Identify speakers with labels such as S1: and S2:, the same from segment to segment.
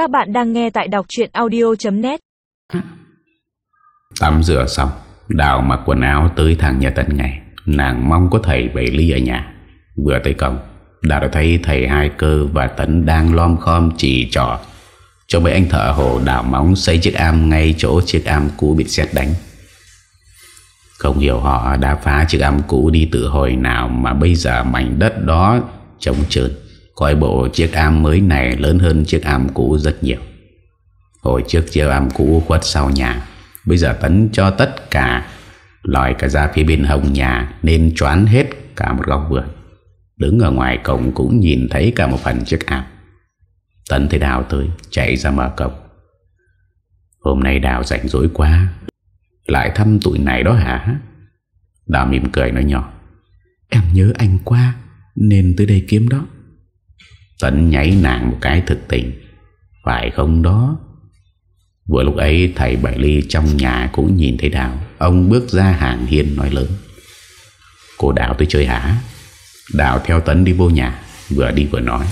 S1: Các bạn đang nghe tại đọc chuyện audio.net
S2: Tắm rửa xong, Đào mặc quần áo tới thằng nhà tận ngày. Nàng mong có thầy Bảy Ly ở nhà. Vừa tới cổng, Đào đã thấy thầy Hai Cơ và Tấn đang lom khom chỉ trò. Cho mấy anh thợ hồ đào móng xây chiếc am ngay chỗ chiếc am cũ bị xét đánh. Không hiểu họ đã phá chiếc am cũ đi từ hồi nào Mà bây giờ mảnh đất đó trống trơn. Coi bộ chiếc am mới này lớn hơn chiếc am cũ rất nhiều. Hồi trước chiếc am cũ khuất sau nhà, Bây giờ Tấn cho tất cả, Lòi cả ra phía bên hông nhà, Nên choán hết cả một góc vườn. Đứng ở ngoài cổng cũng nhìn thấy cả một phần chiếc am. Tấn thấy Đào tới, Chạy ra mở cổng. Hôm nay Đào rảnh rỗi quá, Lại thăm tụi này đó hả? Đào mỉm cười nói nhỏ. Em nhớ anh qua Nên tới đây kiếm đó. Tấn nháy nàng một cái thực tình. Phải không đó? Vừa lúc ấy, thầy Bảy Ly trong nhà cũng nhìn thấy Đào. Ông bước ra hàng hiên nói lớn. Cô Đào tôi chơi hả? Đào theo Tấn đi vô nhà, Vừa đi vừa nói.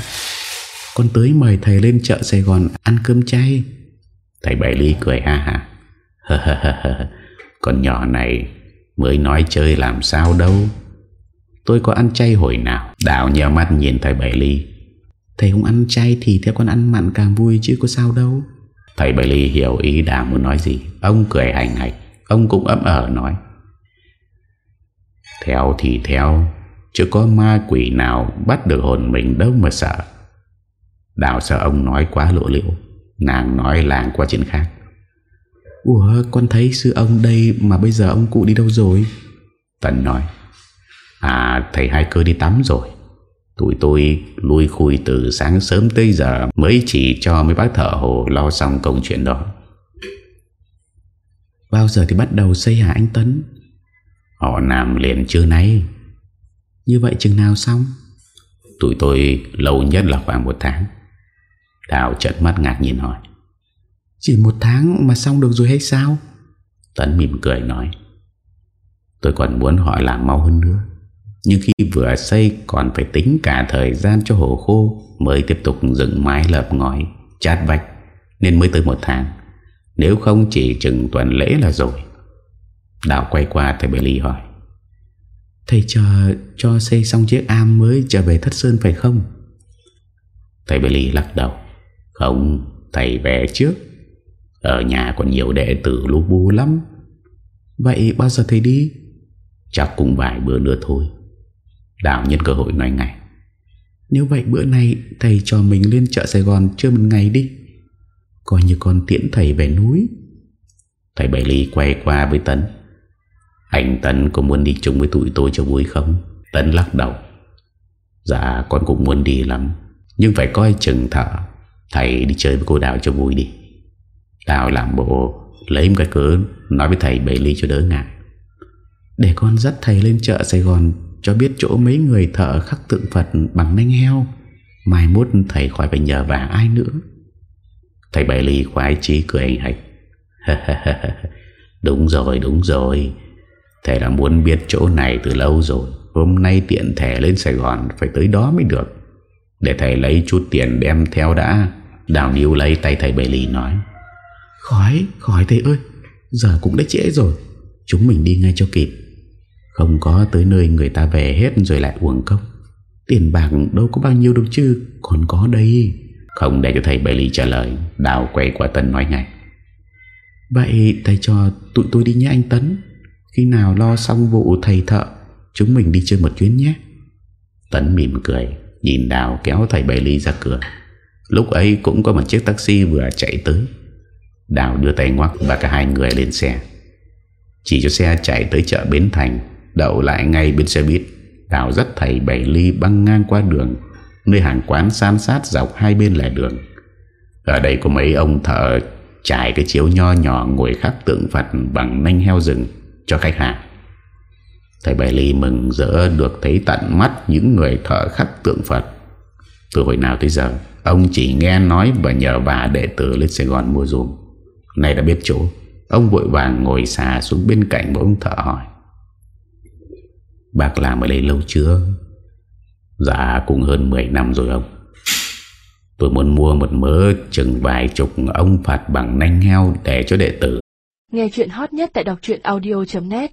S2: Con tới mời thầy lên chợ Sài Gòn ăn cơm chay. Thầy Bảy Ly cười ha ha. Con nhỏ này mới nói chơi làm sao đâu. Tôi có ăn chay hồi nào? Đào nhờ mắt nhìn thầy Bảy Ly. Thầy không ăn chay thì theo con ăn mặn càng vui chứ có sao đâu. Thầy Bảy Ly hiểu ý Đào muốn nói gì. Ông cười hành hạch Ông cũng ấm ở nói. Theo thì theo Chứ có ma quỷ nào bắt được hồn mình đâu mà sợ. Đào sợ ông nói quá lộ liễu Nàng nói làng qua chuyện khác. Ủa con thấy sư ông đây Mà bây giờ ông cụ đi đâu rồi? Tần nói À thầy hai cơ đi tắm rồi Tụi tôi lui khui từ sáng sớm tới giờ Mới chỉ cho mấy bác thợ hồ lo xong công chuyện đó. Bao giờ thì bắt đầu xây hả anh Tấn Họ làm liền chưa nay. Như vậy chừng nào xong? Tụi tôi lâu nhất là khoảng một tháng. Đào trận mắt ngạc nhìn hỏi. Chỉ một tháng mà xong được rồi hay sao? Tấn mỉm cười nói. Tôi còn muốn họ làm mau hơn nữa nhưng khi vừa xây còn phải tính cả thời gian cho hồ khô Mới tiếp tục dựng mái lợp ngói Chát vách Nên mới tới một tháng. Nếu không chỉ chừng tuần lễ là rồi. Đào quay qua thầy Bê Ly hỏi Thầy chờ cho xây xong chiếc am mới trở về Thất Sơn phải không? Thầy Bê Ly lắc đầu Không, thầy về trước. Ở nhà còn nhiều đệ tử lu bu lắm. Vậy bao giờ thầy đi? Chắc cũng vài bữa nữa thôi. Đào nhân cơ hội nói ngay. Nếu vậy bữa nay Thầy cho mình lên chợ Sài Gòn Chưa một ngày đi. Coi như con tiễn thầy về núi. Thầy Bảy Ly quay qua với Tấn. Anh Tấn có muốn đi chung với tụi tôi cho vui không? Tấn lắc đầu. Dạ con cũng muốn đi lắm. Nhưng phải coi chừng thở Thầy đi chơi với cô Đào cho vui đi. Đào làm bộ Lấy một cái cớ Nói với thầy Bảy Ly cho đỡ ngại Để con dắt thầy lên chợ Sài Gòn cho biết chỗ mấy người thợ khắc tượng Phật Bằng nanh heo. Mai mốt thầy khỏi phải nhờ vả ai nữa. Thầy Bảy Lì khoái chí cười anh hạch. Đúng rồi đúng rồi. Thầy đã muốn biết chỗ này từ lâu rồi. Hôm nay tiện thẻ lên Sài Gòn Phải tới đó mới được. Để thầy lấy chút tiền đem theo đã. Đào Niu lấy tay thầy Bảy Lì nói. Khỏi, khỏi thầy ơi. Giờ cũng đã trễ rồi. Chúng mình đi ngay cho kịp. Không có tới nơi người ta về hết rồi lại uổng công. Tiền bạc đâu có bao nhiêu đâu chứ Còn có đây. Không để cho thầy Bảy Ly trả lời Đào quay qua Tân nói ngay. Vậy thầy cho tụi tôi đi nhé anh Tấn. Khi nào lo xong vụ thầy thợ Chúng mình đi chơi một chuyến nhé. Tấn mỉm cười Nhìn Đào kéo thầy Bảy Ly ra cửa. Lúc ấy cũng có một chiếc taxi vừa chạy tới. Đào đưa tay ngoắc và cả hai người lên xe. Chỉ cho xe chạy tới chợ Bến Thành Đậu lại ngay bên xe buýt. Đào rất thầy Bảy Ly băng ngang qua đường, Nơi hàng quán san sát dọc hai bên lề đường. Ở đây có mấy ông thợ Trải cái chiếu nho nhỏ ngồi khắc tượng Phật bằng nanh heo rừng cho khách hàng. Thầy Bảy Ly mừng rỡ được thấy tận mắt những người thợ khắc tượng Phật. Từ hồi nào tới giờ, Ông chỉ nghe nói và nhờ bà đệ tử lên Sài Gòn mua dùm Này đã biết chỗ, Ông vội vàng ngồi xà xuống bên cạnh một ông thợ hỏi. Bác làm ở đây lâu chưa? Dạ cũng hơn 10 năm rồi ông. Tôi muốn mua một mớ chừng vài chục ông phạt bằng nanh heo để cho đệ tử.
S1: Nghe chuyện hot nhất tại đọc audio.net